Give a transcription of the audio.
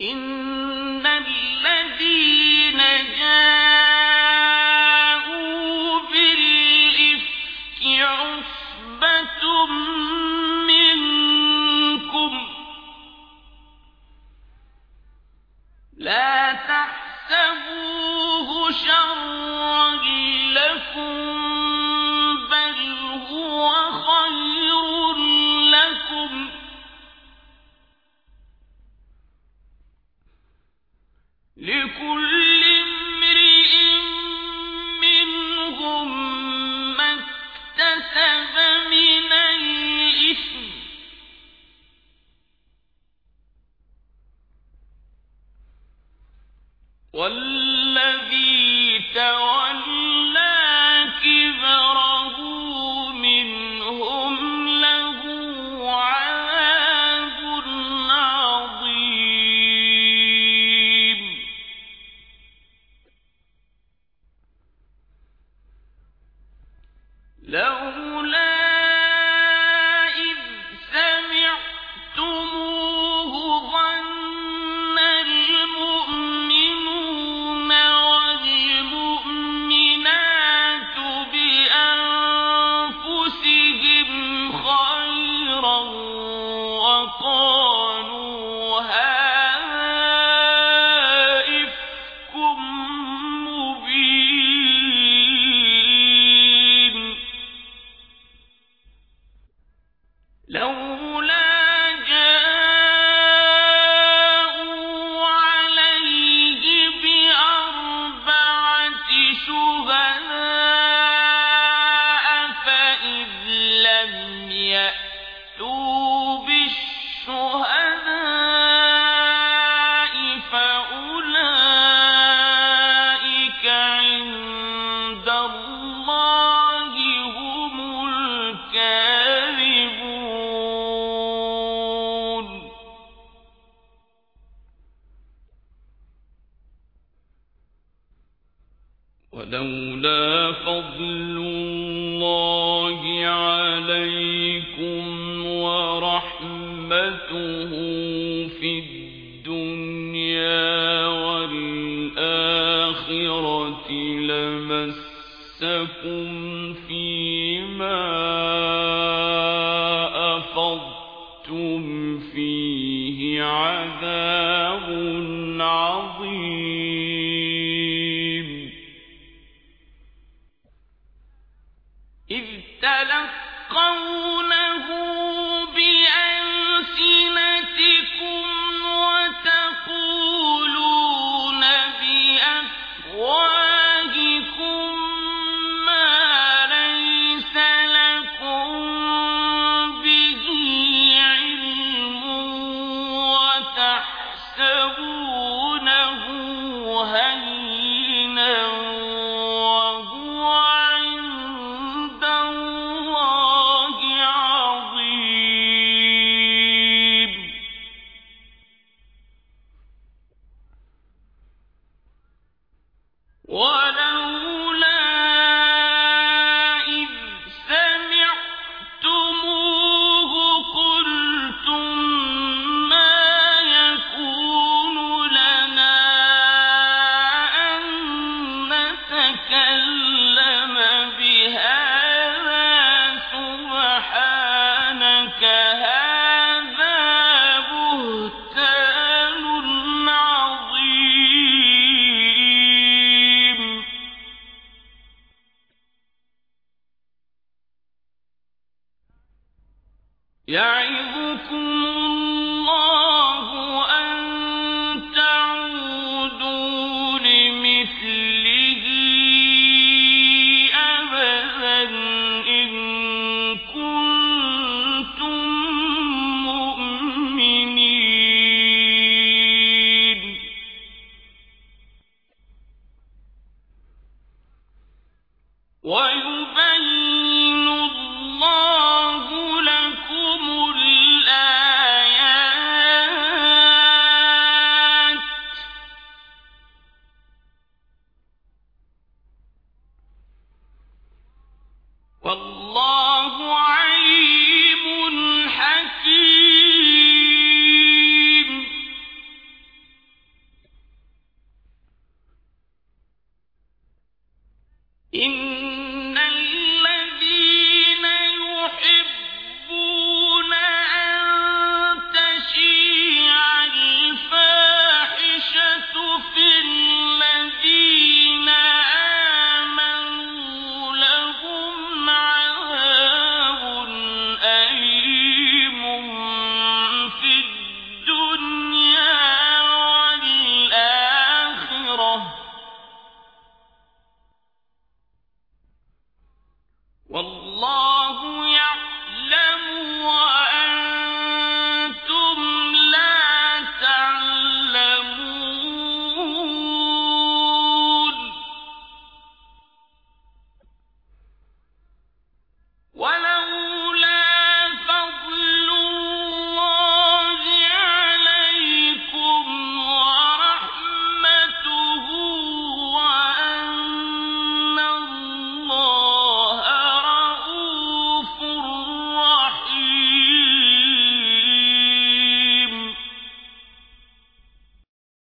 إن والذي تولى لولا فضل الله عليكم ورحمته في الدنيا والآخرة لمسكم فيما أفضتم فيه عذاب عظيم. What? يعظكم الله إن